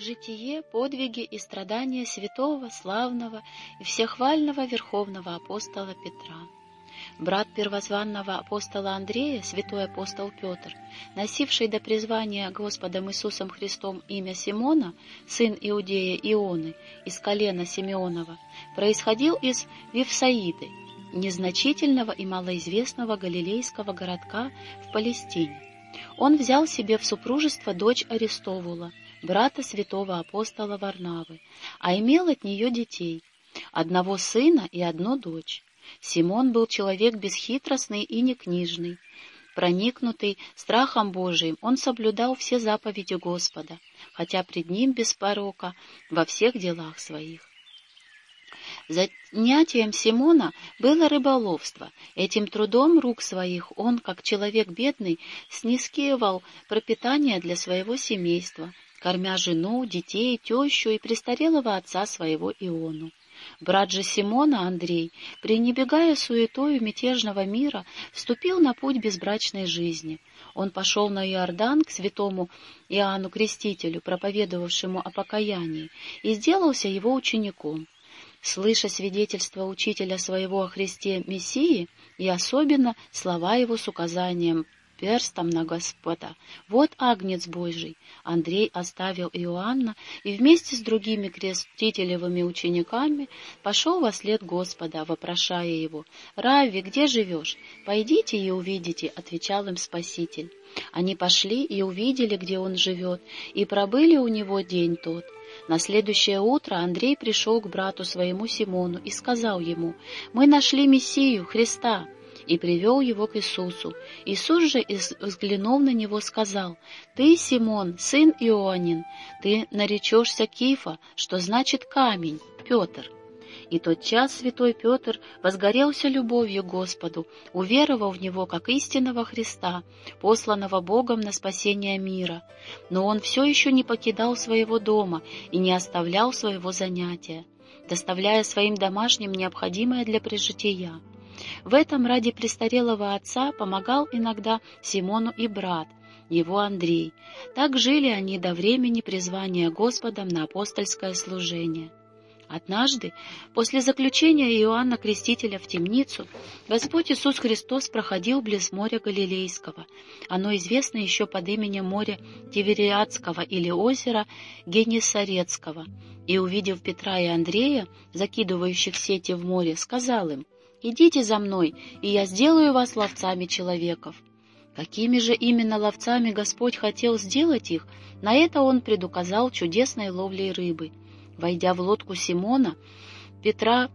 Житие, подвиги и страдания святого, славного и всехвального верховного апостола Петра. Брат первозванного апостола Андрея, святой апостол Петр, носивший до призвания Господом Иисусом Христом имя Симона, сын Иудея Ионы, из колена Симеонова, происходил из Вифсаиды, незначительного и малоизвестного галилейского городка в Палестине. Он взял себе в супружество дочь Арестовула, брата святого апостола Варнавы, а имел от нее детей, одного сына и одну дочь. Симон был человек бесхитростный и некнижный. Проникнутый страхом Божиим, он соблюдал все заповеди Господа, хотя пред ним без порока во всех делах своих. Занятием Симона было рыболовство. Этим трудом рук своих он, как человек бедный, снискивал пропитание для своего семейства, кормя жену, детей, тещу и престарелого отца своего Иону. Брат же Симона, Андрей, пренебегая суетою мятежного мира, вступил на путь безбрачной жизни. Он пошел на Иордан к святому Иоанну Крестителю, проповедовавшему о покаянии, и сделался его учеником. Слыша свидетельство учителя своего о Христе Мессии и особенно слова его с указанием перстом на Господа. Вот агнец Божий. Андрей оставил Иоанна и вместе с другими крестителевыми учениками пошел во след Господа, вопрошая его, «Рави, где живешь? Пойдите и увидите», — отвечал им Спаситель. Они пошли и увидели, где он живет, и пробыли у него день тот. На следующее утро Андрей пришел к брату своему Симону и сказал ему, «Мы нашли Мессию, Христа» и привел его к Иисусу. Иисус же, взглянув на него, сказал, «Ты, Симон, сын Ионин, ты наречешься Кифа, что значит камень, Петр». И тот час святой Петр возгорелся любовью Господу, уверовав в Него как истинного Христа, посланного Богом на спасение мира. Но он все еще не покидал своего дома и не оставлял своего занятия, доставляя своим домашним необходимое для прижития. В этом ради престарелого отца помогал иногда Симону и брат, его Андрей. Так жили они до времени призвания Господом на апостольское служение. Однажды, после заключения Иоанна Крестителя в темницу, Господь Иисус Христос проходил близ моря Галилейского. Оно известно еще под именем моря Тивериадского или озера Генесарецкого. И, увидев Петра и Андрея, закидывающих сети в море, сказал им — «Идите за мной, и я сделаю вас ловцами человеков». Какими же именно ловцами Господь хотел сделать их, на это он предуказал чудесной ловлей рыбы. Войдя в лодку Симона, Петра,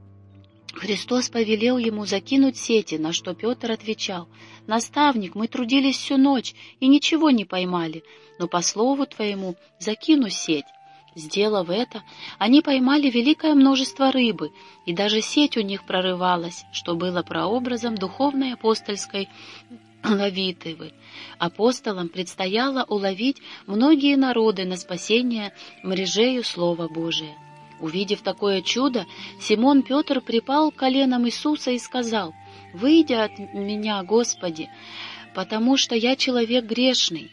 Христос повелел ему закинуть сети, на что Петр отвечал, «Наставник, мы трудились всю ночь и ничего не поймали, но по слову твоему закину сеть». Сделав это, они поймали великое множество рыбы, и даже сеть у них прорывалась, что было прообразом духовной апостольской Лавитывы. Апостолам предстояло уловить многие народы на спасение мрежею Слова Божия. Увидев такое чудо, Симон Петр припал к коленам Иисуса и сказал, «Выйди от меня, Господи, потому что я человек грешный».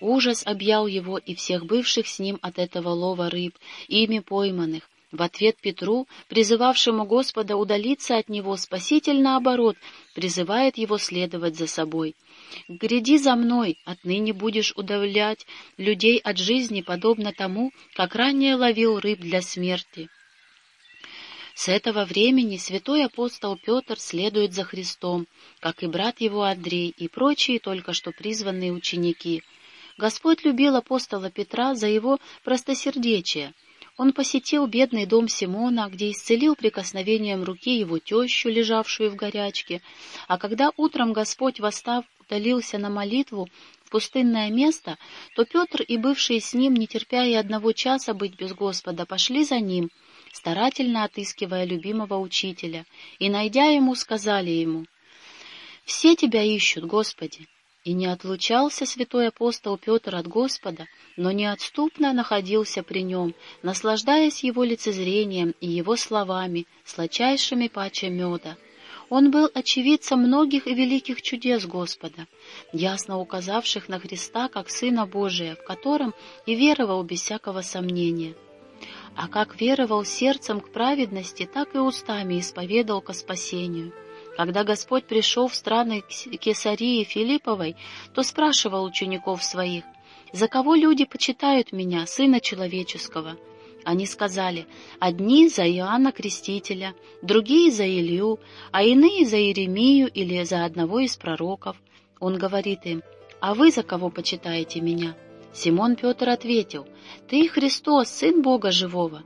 Ужас объял его и всех бывших с ним от этого лова рыб, ими пойманных. В ответ Петру, призывавшему Господа удалиться от него, Спаситель, наоборот, призывает его следовать за собой. «Гряди за мной, отныне будешь удавлять людей от жизни, подобно тому, как ранее ловил рыб для смерти». С этого времени святой апостол Петр следует за Христом, как и брат его Андрей и прочие только что призванные ученики — Господь любил апостола Петра за его простосердечие. Он посетил бедный дом Симона, где исцелил прикосновением руки его тещу, лежавшую в горячке, а когда утром Господь, восстав, удалился на молитву в пустынное место, то Петр и бывшие с ним, не терпя и одного часа быть без Господа, пошли за ним, старательно отыскивая любимого учителя, и, найдя ему, сказали ему, «Все тебя ищут, Господи!» И не отлучался святой апостол Петр от Господа, но неотступно находился при нем, наслаждаясь его лицезрением и его словами, сладчайшими паче меда. Он был очевидцем многих и великих чудес Господа, ясно указавших на Христа как Сына Божия, в котором и веровал без всякого сомнения. А как веровал сердцем к праведности, так и устами исповедал ко спасению. Когда Господь пришел в страны Кесарии Филипповой, то спрашивал учеников своих, «За кого люди почитают меня, Сына Человеческого?» Они сказали, одни за Иоанна Крестителя, другие за Илью, а иные за Иеремию или за одного из пророков. Он говорит им, а вы за кого почитаете меня? Симон Петр ответил, ты Христос, Сын Бога Живого.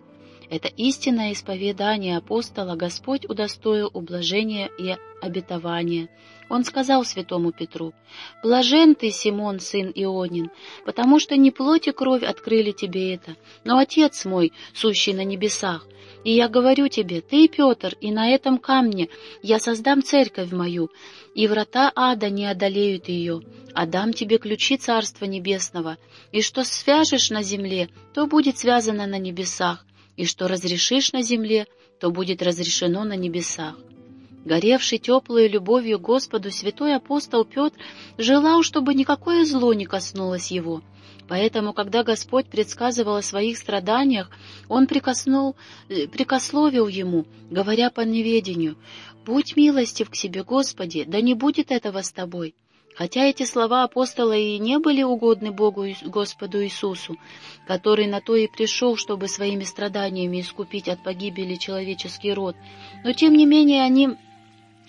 Это истинное исповедание апостола Господь удостоил ублажения и обетования. Он сказал святому Петру, «Блажен ты, Симон, сын Ионин, потому что не плоть и кровь открыли тебе это, но Отец мой, сущий на небесах. И я говорю тебе, ты, Петр, и на этом камне я создам церковь мою, и врата ада не одолеют ее, а дам тебе ключи Царства Небесного, и что свяжешь на земле, то будет связано на небесах, и что разрешишь на земле, то будет разрешено на небесах. Горевший теплой любовью Господу святой апостол Петр желал, чтобы никакое зло не коснулось его. Поэтому, когда Господь предсказывал о своих страданиях, он прикоснул, э, прикословил ему, говоря по неведению, «Будь милостив к себе, Господи, да не будет этого с тобой». Хотя эти слова апостола и не были угодны Богу Господу Иисусу, который на то и пришел, чтобы своими страданиями искупить от погибели человеческий род, но тем не менее они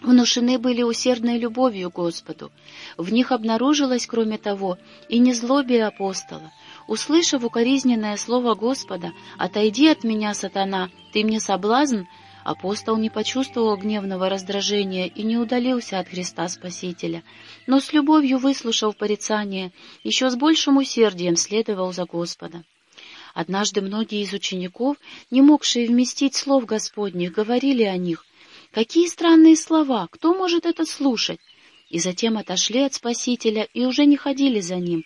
внушены были усердной любовью Господу. В них обнаружилось, кроме того, и незлобие апостола. Услышав укоризненное слово Господа «Отойди от меня, сатана, ты мне соблазн», Апостол не почувствовал гневного раздражения и не удалился от Христа Спасителя, но с любовью выслушал порицание, еще с большим усердием следовал за Господа. Однажды многие из учеников, не могшие вместить слов Господних, говорили о них. «Какие странные слова! Кто может это слушать?» И затем отошли от Спасителя и уже не ходили за ним.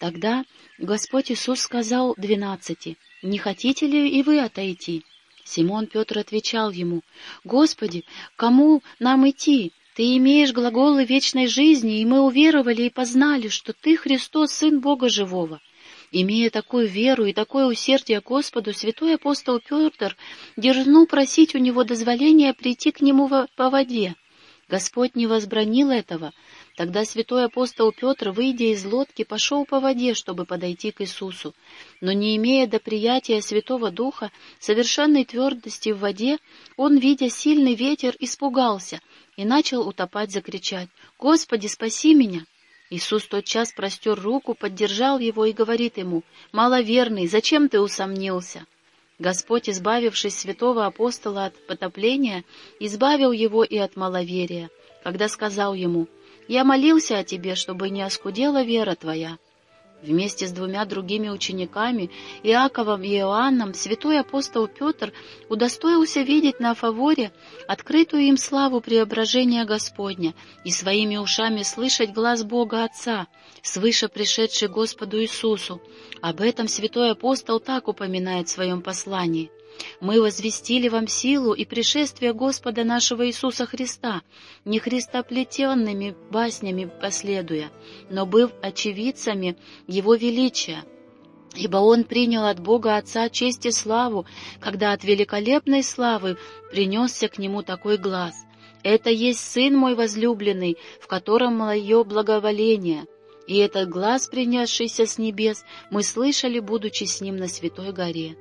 Тогда Господь Иисус сказал двенадцати, «Не хотите ли и вы отойти?» Симон Петр отвечал ему, «Господи, кому нам идти? Ты имеешь глаголы вечной жизни, и мы уверовали и познали, что Ты, Христос, Сын Бога Живого». Имея такую веру и такое усердие Господу, святой апостол Петр дерзнул просить у него дозволения прийти к нему по воде. Господь не возбранил этого, Тогда святой апостол Петр, выйдя из лодки, пошел по воде, чтобы подойти к Иисусу. Но не имея до приятия Святого Духа, совершенной твердости в воде, он, видя сильный ветер, испугался и начал утопать, закричать «Господи, спаси меня!» Иисус тотчас простер руку, поддержал его и говорит ему «Маловерный, зачем ты усомнился?» Господь, избавившись святого апостола от потопления, избавил его и от маловерия, когда сказал ему я молился о тебе, чтобы не оскудела вера твоя». Вместе с двумя другими учениками, Иаковом и Иоанном, святой апостол Петр удостоился видеть на фаворе открытую им славу преображения Господня и своими ушами слышать глаз Бога Отца, свыше пришедший Господу Иисусу. Об этом святой апостол так упоминает в своем послании. Мы возвестили вам силу и пришествие Господа нашего Иисуса Христа, не христоплетенными баснями последуя, но быв очевидцами Его величия. Ибо Он принял от Бога Отца честь и славу, когда от великолепной славы принесся к Нему такой глаз. «Это есть Сын мой возлюбленный, в котором мое благоволение». И этот глаз, принесшийся с небес, мы слышали, будучи с Ним на Святой горе.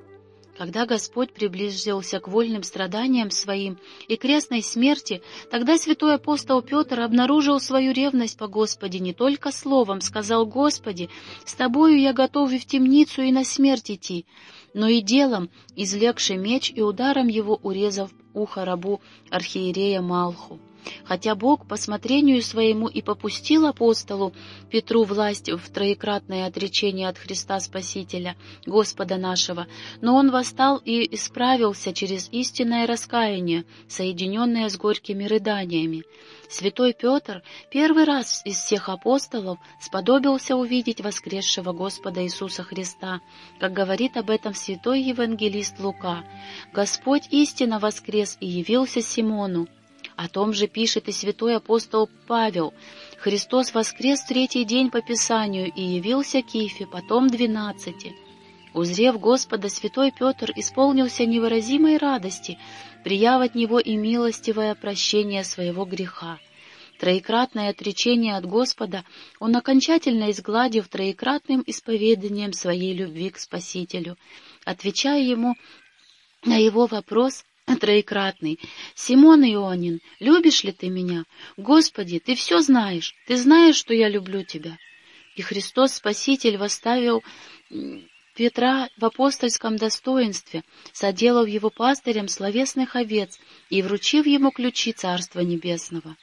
Когда Господь приблизился к вольным страданиям своим и крестной смерти, тогда святой апостол Петр обнаружил свою ревность по Господе не только словом, сказал «Господи, с Тобою я готов и в темницу, и на смерть идти», но и делом, излегший меч и ударом его урезав ухо рабу архиерея Малху. Хотя Бог по смотрению своему и попустил апостолу Петру власть в троекратное отречение от Христа Спасителя, Господа нашего, но он восстал и исправился через истинное раскаяние, соединенное с горькими рыданиями. Святой Петр первый раз из всех апостолов сподобился увидеть воскресшего Господа Иисуса Христа, как говорит об этом святой евангелист Лука. «Господь истинно воскрес и явился Симону, О том же пишет и святой апостол Павел. Христос воскрес третий день по Писанию и явился Кифе, потом двенадцати. Узрев Господа, святой Петр исполнился невыразимой радости, прияв от него и милостивое прощение своего греха. Троекратное отречение от Господа он окончательно изгладив троекратным исповеданием своей любви к Спасителю, отвечая ему на его вопрос троекратный. «Симон Ионин, любишь ли ты меня? Господи, ты все знаешь, ты знаешь, что я люблю тебя». И Христос Спаситель восставил Петра в апостольском достоинстве, соделав его пастырем словесных овец и вручив ему ключи Царства Небесного.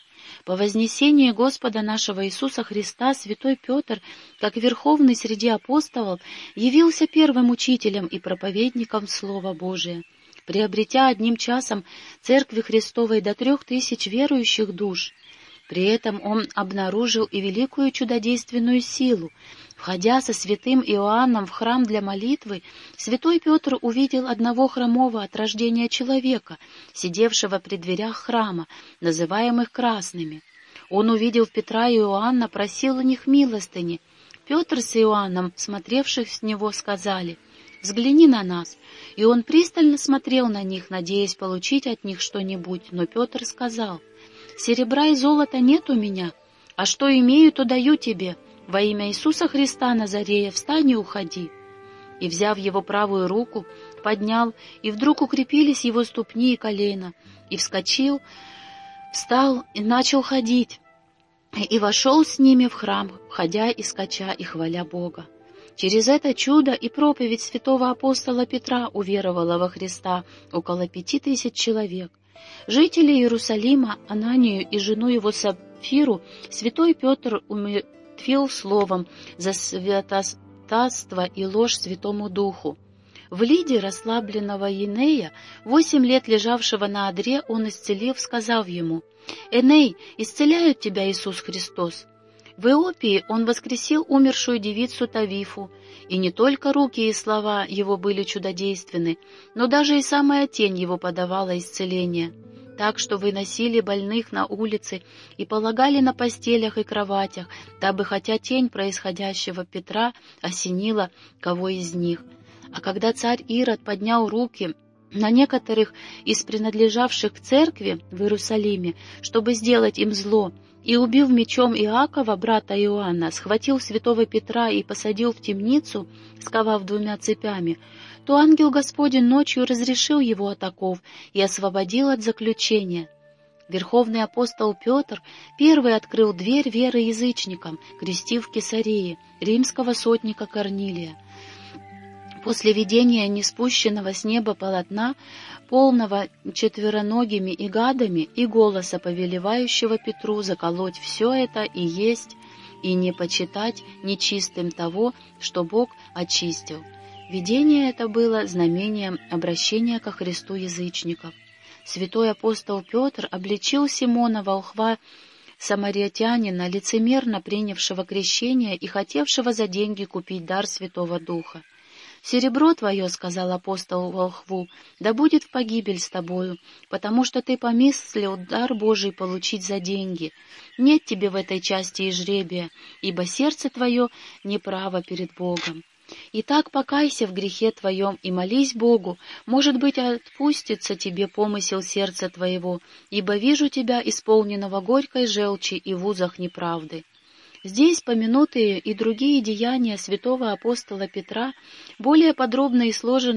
По вознесении Господа нашего Иисуса Христа святой Петр, как верховный среди апостолов, явился первым учителем и проповедником Слова Божия, приобретя одним часом Церкви Христовой до трех тысяч верующих душ. При этом он обнаружил и великую чудодейственную силу, Входя со святым Иоанном в храм для молитвы, святой Петр увидел одного хромого от рождения человека, сидевшего при дверях храма, называемых красными. Он увидел Петра и Иоанна, просил у них милостыни. Петр с Иоанном, смотревших с него, сказали, «Взгляни на нас». И он пристально смотрел на них, надеясь получить от них что-нибудь, но Петр сказал, «Серебра и золота нет у меня, а что имею, то даю тебе». Во имя Иисуса Христа Назарея встань и уходи. И, взяв его правую руку, поднял, и вдруг укрепились его ступни и колено, и вскочил, встал и начал ходить, и вошел с ними в храм, ходя и скача и хваля Бога. Через это чудо и проповедь святого апостола Петра уверовало во Христа около пяти тысяч человек. Жители Иерусалима, Ананию и жену его Сапфиру, святой Петр умер Тфил словом за святотатство и ложь Святому Духу. В Лиде расслабленного Енея, восемь лет лежавшего на одре, он исцелив, сказав ему, «Эней, исцеляют тебя Иисус Христос». В Иопии он воскресил умершую девицу Тавифу, и не только руки и слова его были чудодейственны, но даже и самая тень его подавала исцеление так что выносили больных на улицы и полагали на постелях и кроватях, дабы хотя тень происходящего Петра осенила кого из них. А когда царь Ирод поднял руки на некоторых из принадлежавших к церкви в Иерусалиме, чтобы сделать им зло, и, убив мечом Иакова, брата Иоанна, схватил святого Петра и посадил в темницу, сковав двумя цепями, то ангел Господень ночью разрешил его от и освободил от заключения. Верховный апостол Петр первый открыл дверь веры язычникам, крестив Кесарии, римского сотника Корнилия. После видения неспущенного с неба полотна, полного четвероногими и гадами, и голоса, повелевающего Петру заколоть все это и есть, и не почитать нечистым того, что Бог очистил. Видение это было знамением обращения ко Христу язычников. Святой апостол Петр обличил Симона волхва самаритянина, лицемерно принявшего крещение и хотевшего за деньги купить дар Святого Духа. «Серебро твое, — сказал апостол волхву, — да будет в погибель с тобою, потому что ты помыслил дар Божий получить за деньги. Нет тебе в этой части и жребия, ибо сердце твое неправо перед Богом». Итак, покайся в грехе твоем и молись Богу, может быть, отпустится тебе помысел сердца твоего, ибо вижу тебя исполненного горькой желчи и в узах неправды». Здесь помянутые и другие деяния святого апостола Петра, более подробно и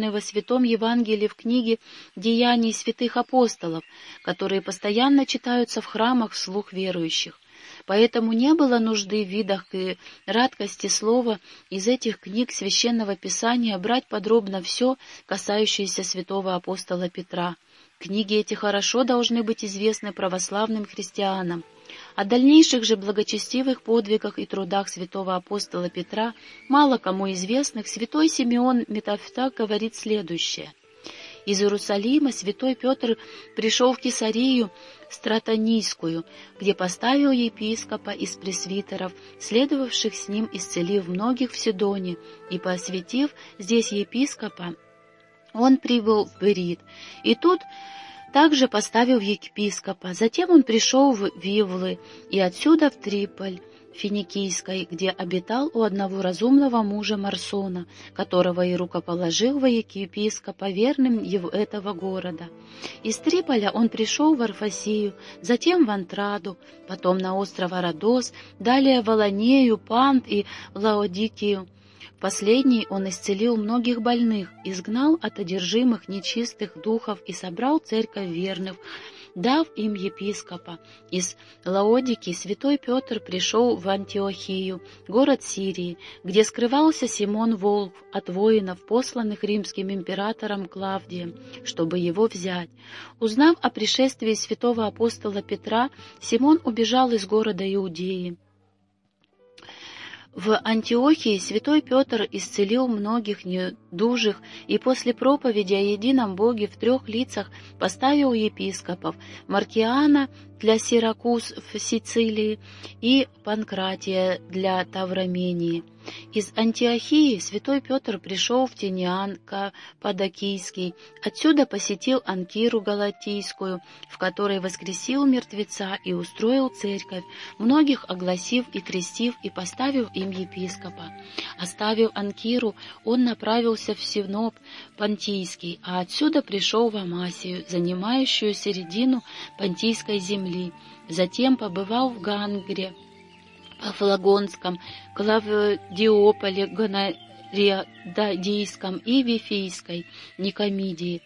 во Святом Евангелии в книге «Деяний святых апостолов», которые постоянно читаются в храмах вслух верующих. Поэтому не было нужды в видах и радкости слова из этих книг Священного Писания брать подробно все, касающееся святого апостола Петра. Книги эти хорошо должны быть известны православным христианам. О дальнейших же благочестивых подвигах и трудах святого апостола Петра, мало кому известных, святой Симеон Метафтак говорит следующее — из Иерусалима святой Петр пришел в Кесарию Стратонийскую, где поставил епископа из пресвитеров, следовавших с ним, исцелив многих в Сидоне, и посвятив здесь епископа, он прибыл в Берит. И тут также поставил епископа. Затем он пришел в Вивлы и отсюда в Триполь, Финикийской, где обитал у одного разумного мужа Марсона, которого и рукоположил во епископа верным его этого города. Из Триполя он пришел в Арфасию, затем в Антраду, потом на остров Родос, далее в Аланею, Пант и Лаодикию. Последний он исцелил многих больных, изгнал от одержимых нечистых духов и собрал церковь верных, дав им епископа. Из Лаодики святой Петр пришел в Антиохию, город Сирии, где скрывался Симон Волк от воинов, посланных римским императором Клавдием, чтобы его взять. Узнав о пришествии святого апостола Петра, Симон убежал из города Иудеи. В Антиохии святой Петр исцелил многих недужих и после проповеди о едином Боге в трех лицах поставил епископов Маркиана для Сиракуз в Сицилии и Панкратия для Таврамении. Из Антиохии святой Петр пришел в Тиниан Каппадокийский, отсюда посетил Анкиру Галатийскую, в которой воскресил мертвеца и устроил церковь, многих огласив и крестив и поставив им епископа. Оставив Анкиру, он направился в Севноп Понтийский, а отсюда пришел в Амасию, занимающую середину Понтийской земли, затем побывал в Гангре, Афлагонском, Клавдиополе, Гоноридийском и Вифийской Никомидии.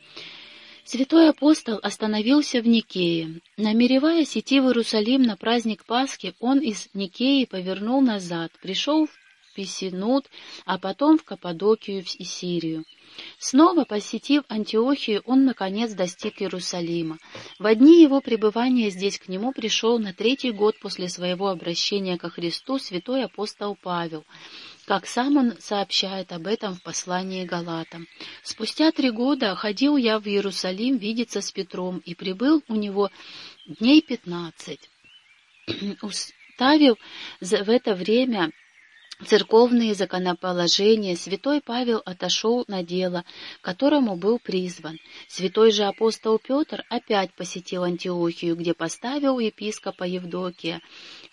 Святой апостол остановился в Никее. Намереваясь идти в Иерусалим на праздник Пасхи, он из Никеи повернул назад, пришел в Писинут, а потом в Каппадокию и Сирию. Снова посетив Антиохию, он, наконец, достиг Иерусалима. В дни его пребывания здесь к нему пришел на третий год после своего обращения ко Христу святой апостол Павел, как сам он сообщает об этом в послании Галатам. «Спустя три года ходил я в Иерусалим видеться с Петром и прибыл у него дней пятнадцать. Уставив в это время церковные законоположения, святой Павел отошел на дело, которому был призван. Святой же апостол Петр опять посетил Антиохию, где поставил епископа Евдокия,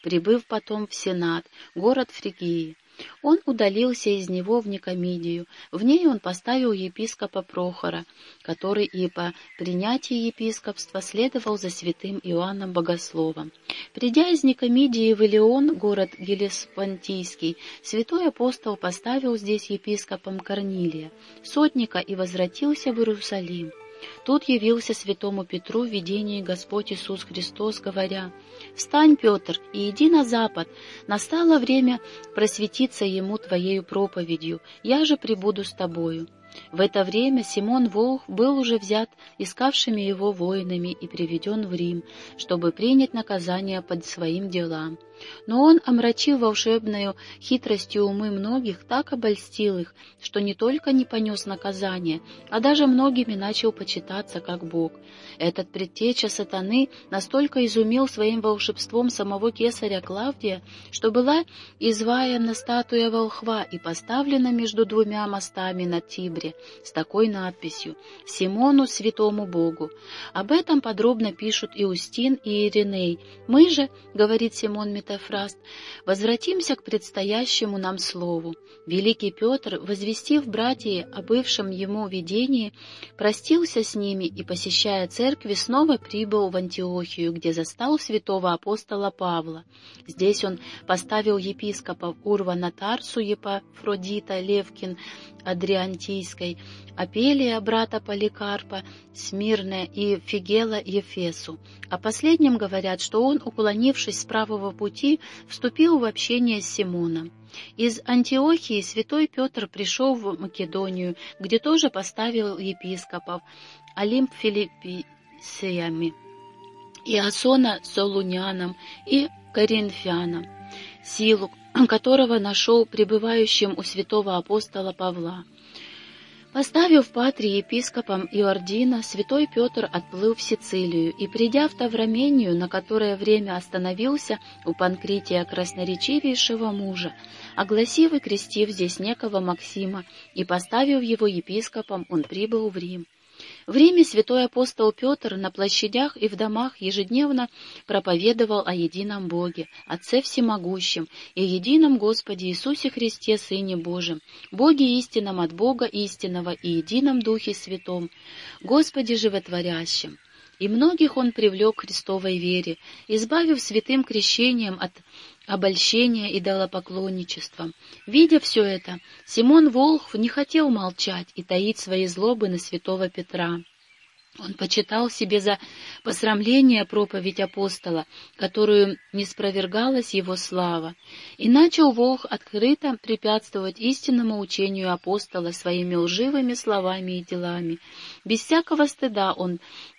прибыв потом в Сенат, город Фригии. Он удалился из него в Никомидию. В ней он поставил епископа Прохора, который и по принятии епископства следовал за святым Иоанном Богословом. Придя из Никомидии в Илеон, город Гелеспонтийский, святой апостол поставил здесь епископом Корнилия, сотника, и возвратился в Иерусалим. Тут явился святому Петру в видении Господь Иисус Христос, говоря, «Встань, Петр, и иди на запад, настало время просветиться ему твоею проповедью, я же прибуду с тобою». В это время Симон Волх был уже взят искавшими его воинами и приведен в Рим, чтобы принять наказание под своим делам. Но он омрачил волшебную хитростью умы многих, так обольстил их, что не только не понес наказание, а даже многими начал почитаться как Бог. Этот предтеча сатаны настолько изумил своим волшебством самого кесаря Клавдия, что была изваяна статуя волхва и поставлена между двумя мостами на Тибре с такой надписью «Симону, святому Богу». Об этом подробно пишут Иустин и Ириней. «Мы же, — говорит Симон Метафраст, — возвратимся к предстоящему нам слову. Великий Петр, возвестив братья о бывшем ему видении, простился с ними и, посещая церкви, снова прибыл в Антиохию, где застал святого апостола Павла. Здесь он поставил епископов Урвана Тарсу, Епафродита, Левкин, Адриантийской, Апелия, брата Поликарпа, Смирне и Фигела Ефесу. О последнем говорят, что он, уклонившись с правого пути, вступил в общение с Симоном. Из Антиохии святой Петр пришел в Македонию, где тоже поставил епископов Олимп Филипписиями, Иосона Солуняном и Коринфяном, силу которого нашел пребывающим у святого апостола Павла. Поставив Патрии епископом Иордина, святой Петр отплыл в Сицилию и, придя в Таврамению, на которое время остановился у Панкрития красноречивейшего мужа, огласив и крестив здесь некого Максима и поставив его епископом, он прибыл в Рим. В Риме святой апостол Петр на площадях и в домах ежедневно проповедовал о едином Боге, Отце Всемогущем и едином Господе Иисусе Христе, Сыне Божьем, Боге истинном от Бога истинного и едином Духе Святом, Господе животворящем. И многих он привлек к Христовой вере, избавив святым крещением от обольщения и идолопоклонничеством. Видя все это, Симон Волхв не хотел молчать и таить свои злобы на святого Петра. Он почитал себе за посрамление проповедь апостола, которую не спровергалась его слава, и начал Волх открыто препятствовать истинному учению апостола своими лживыми словами и делами. Без всякого стыда он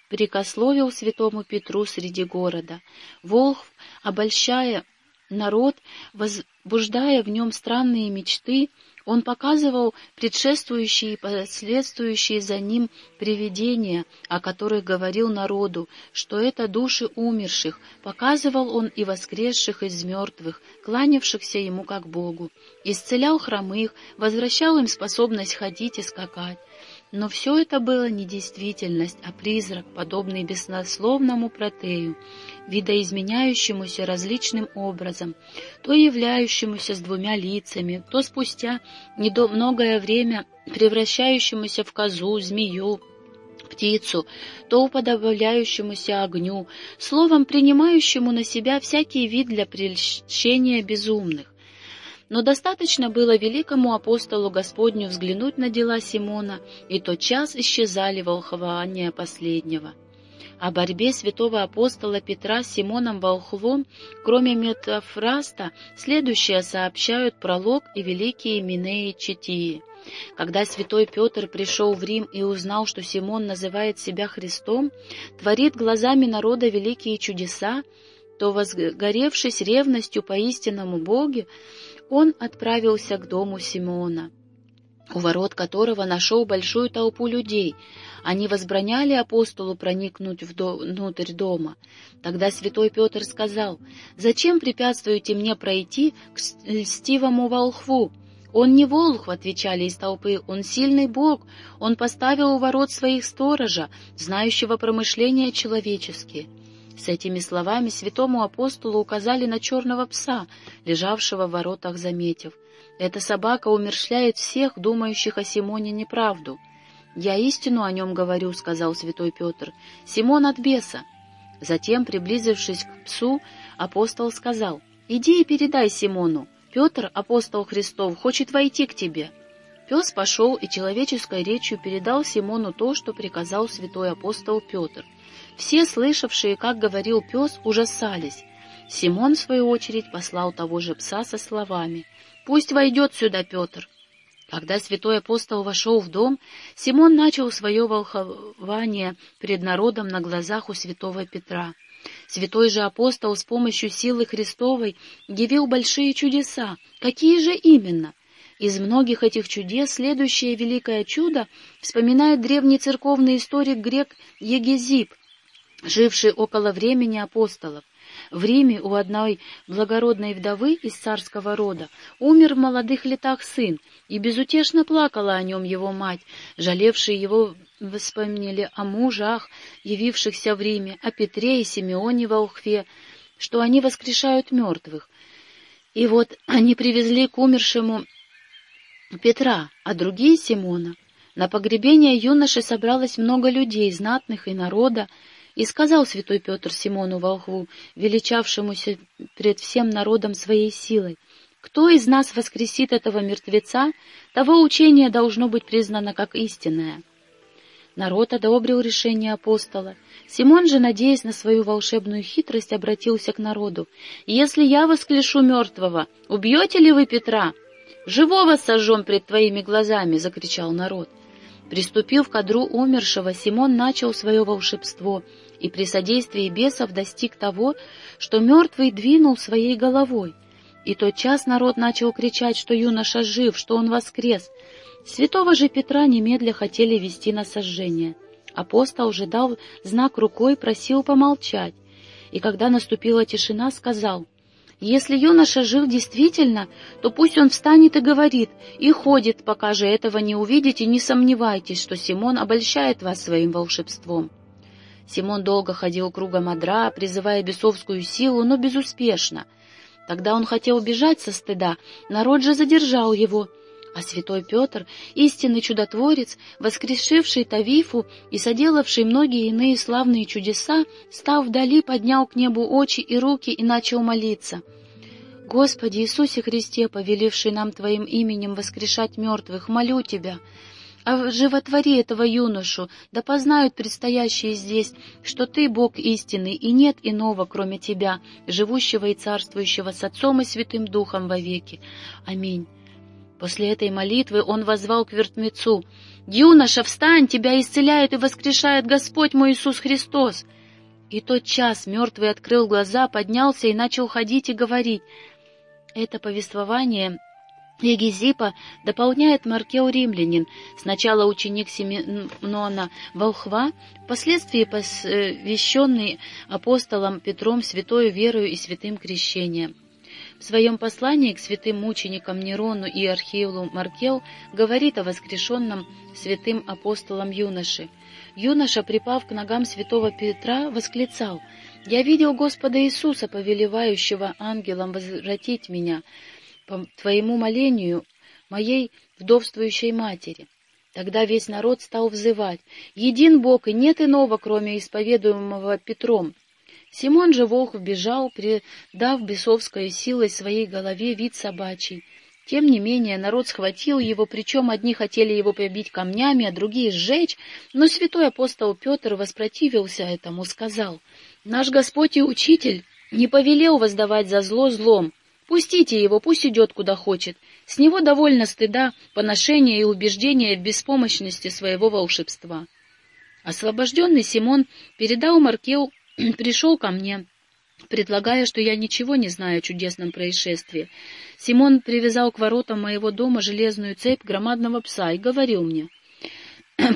прикословил святому Петру среди города. Волх, обольщая народ, возбуждая в нем странные мечты, он показывал предшествующие и последствующие за ним привидения, о которых говорил народу, что это души умерших, показывал он и воскресших из мертвых, кланявшихся ему как Богу, исцелял хромых, возвращал им способность ходить и скакать. Но все это было не действительность, а призрак, подобный беснословному протею, видоизменяющемуся различным образом, то являющемуся с двумя лицами, то спустя недолгое время превращающемуся в козу, змею, птицу, то уподобляющемуся огню, словом, принимающему на себя всякий вид для прельщения безумных. Но достаточно было великому апостолу Господню взглянуть на дела Симона, и тот час исчезали волхования последнего. О борьбе святого апостола Петра с Симоном Волхвом, кроме метафраста, следующее сообщают пролог и великие Минеи Четии. Когда святой Петр пришел в Рим и узнал, что Симон называет себя Христом, творит глазами народа великие чудеса, то, возгоревшись ревностью по истинному Боге, он отправился к дому Симеона, у ворот которого нашел большую толпу людей. Они возбраняли апостолу проникнуть внутрь дома. Тогда святой Петр сказал, «Зачем препятствуете мне пройти к льстивому волхву?» «Он не волхв», — отвечали из толпы, — «он сильный бог, он поставил у ворот своих сторожа, знающего промышления человеческие». С этими словами святому апостолу указали на черного пса, лежавшего в воротах, заметив. «Эта собака умершляет всех, думающих о Симоне неправду». «Я истину о нем говорю», — сказал святой Петр. «Симон от беса». Затем, приблизившись к псу, апостол сказал, «Иди и передай Симону. Петр, апостол Христов, хочет войти к тебе». Пес пошел и человеческой речью передал Симону то, что приказал святой апостол Петр — все, слышавшие, как говорил пес, ужасались. Симон, в свою очередь, послал того же пса со словами «Пусть войдет сюда Петр». Когда святой апостол вошел в дом, Симон начал свое волхование перед народом на глазах у святого Петра. Святой же апостол с помощью силы Христовой явил большие чудеса. Какие же именно? Из многих этих чудес следующее великое чудо вспоминает древний церковный историк грек Егезип, живший около времени апостолов. В Риме у одной благородной вдовы из царского рода умер в молодых летах сын, и безутешно плакала о нем его мать, жалевшие его вспомнили о мужах, явившихся в Риме, о Петре и Симеоне во Ухве, что они воскрешают мертвых. И вот они привезли к умершему Петра, а другие — Симона. На погребение юноши собралось много людей, знатных и народа, и сказал святой Петр Симону Волхву, величавшемуся пред всем народом своей силой, «Кто из нас воскресит этого мертвеца, того учение должно быть признано как истинное». Народ одобрил решение апостола. Симон же, надеясь на свою волшебную хитрость, обратился к народу. «Если я воскрешу мертвого, убьете ли вы Петра?» «Живого сожжем пред твоими глазами!» — закричал народ. Приступив к одру умершего, Симон начал свое волшебство — и при содействии бесов достиг того, что мертвый двинул своей головой. И тот час народ начал кричать, что юноша жив, что он воскрес. Святого же Петра немедля хотели вести на сожжение. Апостол же дал знак рукой, просил помолчать. И когда наступила тишина, сказал, Если юноша жил действительно, то пусть он встанет и говорит, и ходит, пока же этого не увидите, не сомневайтесь, что Симон обольщает вас своим волшебством. Симон долго ходил кругом одра, призывая бесовскую силу, но безуспешно. Тогда он хотел убежать со стыда, народ же задержал его, а святой Петр, истинный чудотворец, воскрешивший Тавифу и соделавший многие иные славные чудеса, став вдали, поднял к небу очи и руки и начал молиться. «Господи Иисусе Христе, повеливший нам Твоим именем воскрешать мертвых, молю Тебя, животвори этого юношу, да познают предстоящие здесь, что Ты Бог истинный, и нет иного, кроме Тебя, живущего и царствующего с Отцом и Святым Духом вовеки. Аминь». После этой молитвы он возвал к вертмецу, «Юноша, встань, тебя исцеляет и воскрешает Господь мой Иисус Христос!» И тот час мертвый открыл глаза, поднялся и начал ходить и говорить. Это повествование Егизипа дополняет Маркео Римлянин, сначала ученик Семенона Волхва, впоследствии посвященный апостолам Петром святою верою и святым крещением. В своем послании к святым мученикам Нерону и Архилу Маркел говорит о воскрешенном святым апостолом юноше. Юноша, припав к ногам святого Петра, восклицал «Я видел Господа Иисуса, повелевающего ангелам возвратить меня по твоему молению моей вдовствующей матери». Тогда весь народ стал взывать «Един Бог, и нет иного, кроме исповедуемого Петром». Симон же волк бежал, придав бесовской силой своей голове вид собачий. Тем не менее, народ схватил его, причем одни хотели его побить камнями, а другие сжечь, но святой апостол Петр воспротивился этому, сказал, «Наш Господь и Учитель не повелел воздавать за зло злом. Пустите его, пусть идет куда хочет. С него довольно стыда, поношения и убеждения в беспомощности своего волшебства». Освобожденный Симон передал Маркел пришел ко мне, предлагая, что я ничего не знаю о чудесном происшествии. Симон привязал к воротам моего дома железную цепь громадного пса и говорил мне,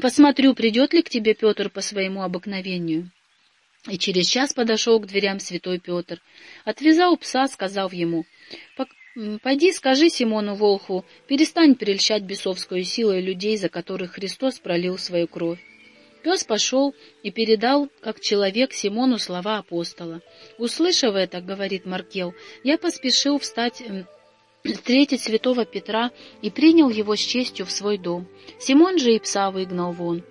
«Посмотрю, придет ли к тебе Петр по своему обыкновению». И через час подошел к дверям святой Петр. Отвязал пса, сказав ему, «Пойди скажи Симону Волху, перестань прельщать бесовскую силой людей, за которых Христос пролил свою кровь. Пес пошел и передал, как человек, Симону слова апостола. Услышав это, говорит Маркел, я поспешил встать встретить святого Петра и принял его с честью в свой дом. Симон же и пса выгнал вон.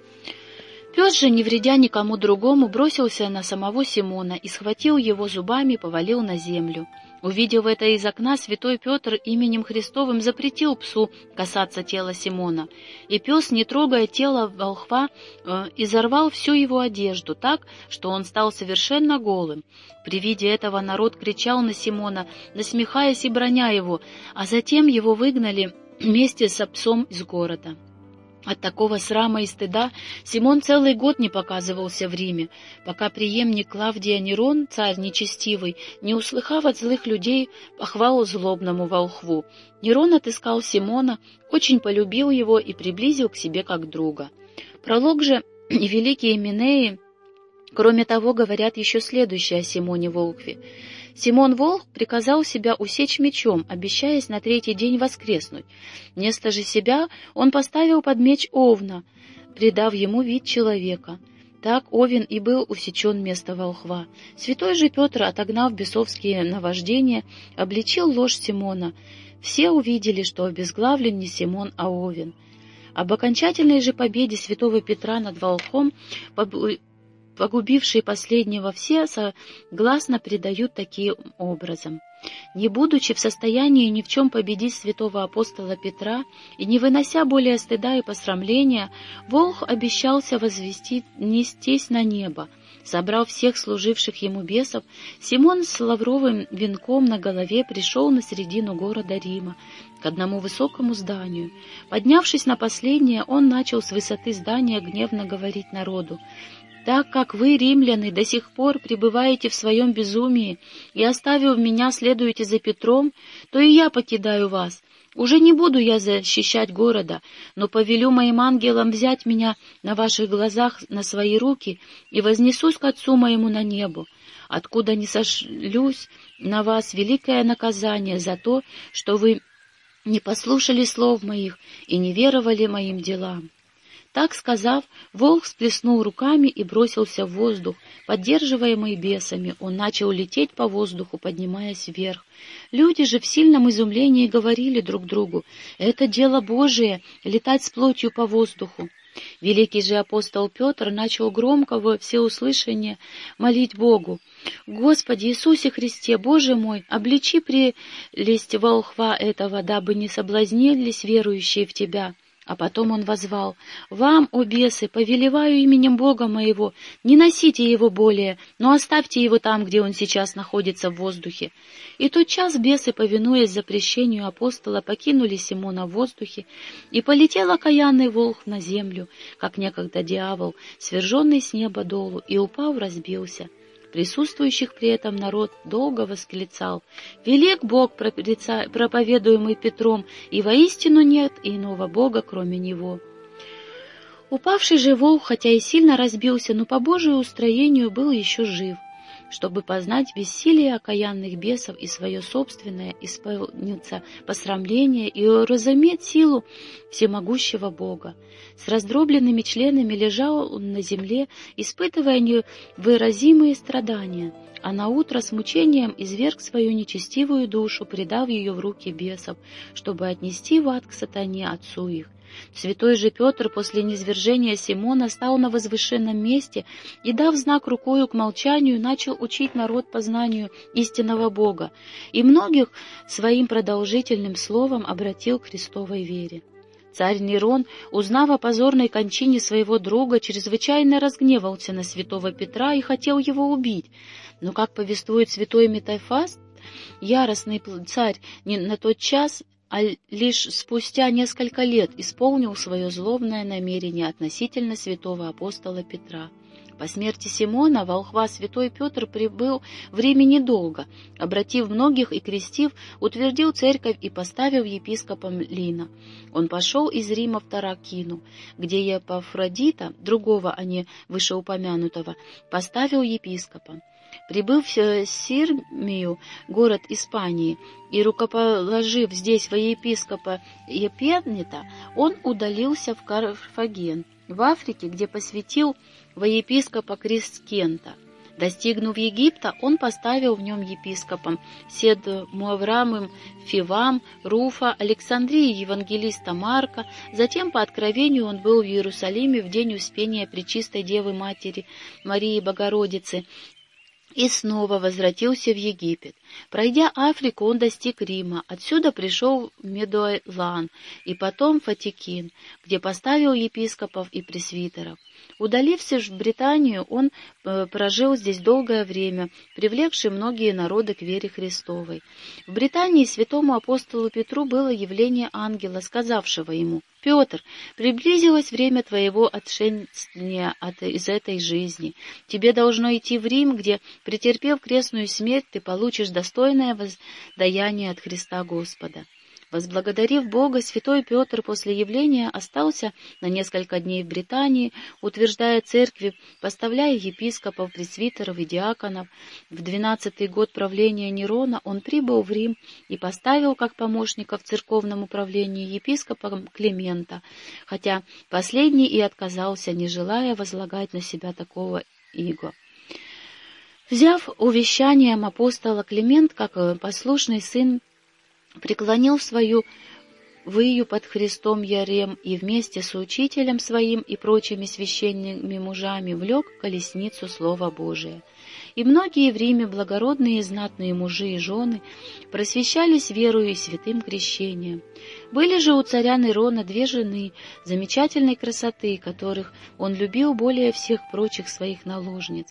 Пес же, не вредя никому другому, бросился на самого Симона и схватил его зубами и повалил на землю. Увидев это из окна, святой Петр именем Христовым запретил псу касаться тела Симона, и пес, не трогая тело волхва, э, изорвал всю его одежду так, что он стал совершенно голым. При виде этого народ кричал на Симона, насмехаясь и броня его, а затем его выгнали вместе с псом из города. От такого срама и стыда Симон целый год не показывался в Риме, пока преемник Клавдия Нерон, царь нечестивый, не услыхав от злых людей похвал злобному волхву. Нерон отыскал Симона, очень полюбил его и приблизил к себе как друга. Пролог же великие Минеи, кроме того, говорят еще следующее о Симоне Волхве. Симон Волх приказал себя усечь мечом, обещаясь на третий день воскреснуть. Вместо же себя он поставил под меч Овна, придав ему вид человека. Так Овен и был усечен вместо волхва. Святой же Петр, отогнав бесовские наваждения, обличил ложь Симона. Все увидели, что обезглавлен не Симон, а Овен. Об окончательной же победе святого Петра над волхом погубившие последнего все, согласно предают таким образом. Не будучи в состоянии ни в чем победить святого апостола Петра и не вынося более стыда и посрамления, Волх обещался возвести, нестись на небо. Собрав всех служивших ему бесов, Симон с лавровым венком на голове пришел на середину города Рима, к одному высокому зданию. Поднявшись на последнее, он начал с высоты здания гневно говорить народу. Так как вы, римляне, до сих пор пребываете в своем безумии и, оставив меня, следуете за Петром, то и я покидаю вас. Уже не буду я защищать города, но повелю моим ангелам взять меня на ваших глазах на свои руки и вознесусь к Отцу моему на небо. откуда не сошлюсь на вас великое наказание за то, что вы не послушали слов моих и не веровали моим делам. Так сказав, волк сплеснул руками и бросился в воздух. Поддерживаемый бесами, он начал лететь по воздуху, поднимаясь вверх. Люди же в сильном изумлении говорили друг другу, «Это дело Божие — летать с плотью по воздуху». Великий же апостол Петр начал громко во всеуслышание молить Богу. «Господи Иисусе Христе, Боже мой, обличи прелесть волхва этого, дабы не соблазнились верующие в Тебя». А потом он возвал, «Вам, о бесы, повелеваю именем Бога моего, не носите его более, но оставьте его там, где он сейчас находится в воздухе». И тот час бесы, повинуясь запрещению апостола, покинули Симона в воздухе, и полетел окаянный волк на землю, как некогда дьявол, сверженный с неба долу, и, упав, разбился. Присутствующих при этом народ долго восклицал «Велик Бог, проповедуемый Петром, и воистину нет иного Бога, кроме Него». Упавший же волк, хотя и сильно разбился, но по Божию устроению был еще жив — чтобы познать бессилие окаянных бесов и свое собственное, исполниться посрамление и разуметь силу всемогущего Бога. С раздробленными членами лежал он на земле, испытывая невыразимые страдания, а на утро с мучением изверг свою нечестивую душу, предав ее в руки бесов, чтобы отнести в ад к сатане отцу их. Святой же Петр после низвержения Симона стал на возвышенном месте и, дав знак рукою к молчанию, начал учить народ познанию истинного Бога, и многих своим продолжительным словом обратил к Христовой вере. Царь Нерон, узнав о позорной кончине своего друга, чрезвычайно разгневался на святого Петра и хотел его убить. Но, как повествует святой Метафаст, яростный царь на тот час а лишь спустя несколько лет исполнил свое злобное намерение относительно святого апостола Петра. По смерти Симона волхва святой Петр прибыл в Риме недолго, обратив многих и крестив, утвердил церковь и поставил епископом Лина. Он пошел из Рима в Таракину, где Епафродита, другого, а не вышеупомянутого, поставил епископом. Прибыв в Сирмию, город Испании, и рукоположив здесь воеепископа Епеднита, он удалился в Карфаген, в Африке, где посвятил воеепископа Крискента. Достигнув Египта, он поставил в нем епископом Сед Муаврамым Фивам, Руфа, Александрии евангелиста Марка. Затем, по откровению, он был в Иерусалиме в день Успения Пречистой Девы Матери Марии Богородицы и снова возвратился в Египет. Пройдя Африку, он достиг Рима, отсюда пришел в Медуэлан и потом Фатикин, где поставил епископов и пресвитеров. Удалившись в Британию, он э, прожил здесь долгое время, привлекший многие народы к вере Христовой. В Британии святому апостолу Петру было явление ангела, сказавшего ему, «Петр, приблизилось время твоего отшествия от, из этой жизни. Тебе должно идти в Рим, где, претерпев крестную смерть, ты получишь достойное воздаяние от Христа Господа». Возблагодарив Бога, святой Петр после явления остался на несколько дней в Британии, утверждая церкви, поставляя епископов, пресвитеров и диаконов. В двенадцатый год правления Нерона он прибыл в Рим и поставил как помощника в церковном управлении епископа Климента, хотя последний и отказался, не желая возлагать на себя такого иго. Взяв увещанием апостола Климент, как послушный сын преклонил свою выю под Христом Ярем и вместе с учителем своим и прочими священными мужами влек колесницу Слова Божия. И многие в Риме благородные и знатные мужи и жены просвещались верою и святым крещением. Были же у царя Нерона две жены замечательной красоты, которых он любил более всех прочих своих наложниц.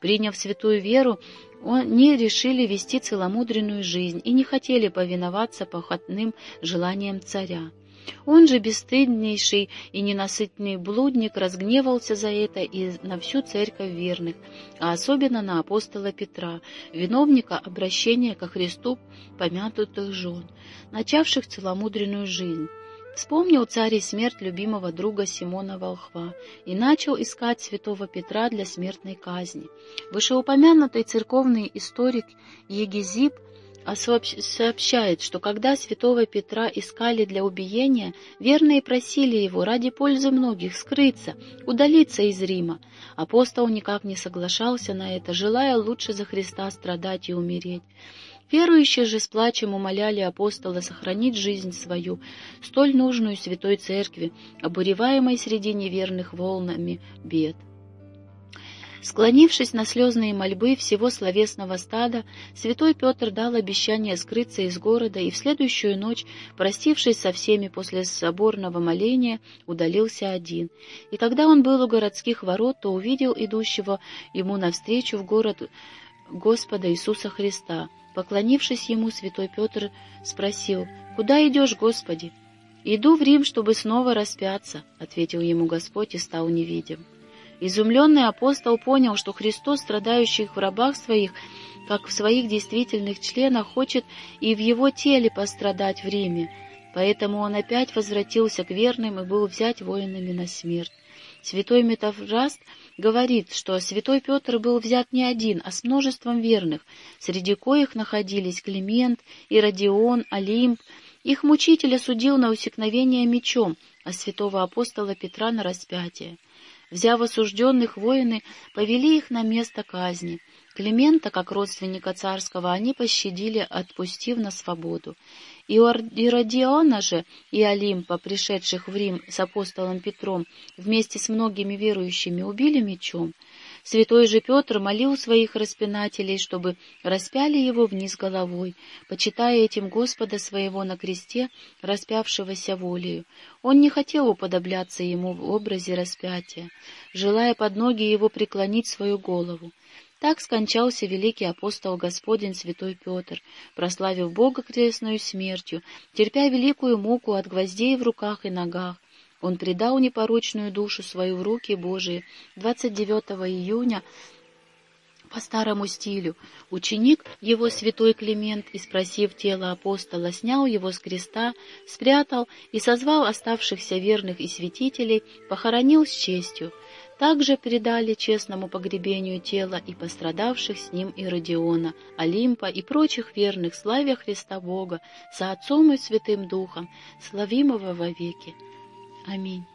Приняв святую веру, они решили вести целомудренную жизнь и не хотели повиноваться похотным желаниям царя. Он же, бесстыднейший и ненасытный блудник, разгневался за это и на всю церковь верных, а особенно на апостола Петра, виновника обращения ко Христу помянутых жен, начавших целомудренную жизнь. Вспомнил царь и смерть любимого друга Симона Волхва и начал искать святого Петра для смертной казни. Вышеупомянутый церковный историк Егизип сообщает, что когда святого Петра искали для убиения, верные просили его ради пользы многих скрыться, удалиться из Рима. Апостол никак не соглашался на это, желая лучше за Христа страдать и умереть. Верующие же с плачем умоляли апостола сохранить жизнь свою, столь нужную святой церкви, обуреваемой среди неверных волнами бед. Склонившись на слезные мольбы всего словесного стада, святой Петр дал обещание скрыться из города и в следующую ночь, простившись со всеми после соборного моления, удалился один. И когда он был у городских ворот, то увидел идущего ему навстречу в город Господа Иисуса Христа — Поклонившись ему, святой Петр спросил, «Куда идешь, Господи?» «Иду в Рим, чтобы снова распяться», — ответил ему Господь и стал невидим. Изумленный апостол понял, что Христос, страдающий в рабах своих, как в своих действительных членах, хочет и в его теле пострадать в Риме. Поэтому он опять возвратился к верным и был взять воинами на смерть. Святой Метафраст говорит, что святой Петр был взят не один, а с множеством верных, среди коих находились Климент, Иродион, Олимп. Их мучитель осудил на усекновение мечом, а святого апостола Петра на распятие. Взяв осужденных, воины повели их на место казни. Климента, как родственника царского, они пощадили, отпустив на свободу. И Иродиона же и Олимпа, пришедших в Рим с апостолом Петром, вместе с многими верующими убили мечом. Святой же Петр молил своих распинателей, чтобы распяли его вниз головой, почитая этим Господа своего на кресте, распявшегося волею. Он не хотел уподобляться ему в образе распятия, желая под ноги его преклонить свою голову. Так скончался великий апостол Господень святой Петр, прославив Бога крестную смертью, терпя великую муку от гвоздей в руках и ногах. Он предал непорочную душу свою в руки Божии 29 июня по старому стилю. Ученик его святой Климент, испросив тело апостола, снял его с креста, спрятал и, созвал оставшихся верных и святителей, похоронил с честью. Также передали честному погребению тела и пострадавших с ним Иродиона, Олимпа и прочих верных славя Христа Бога, со Отцом и Святым Духом, славимого вовеки. Аминь.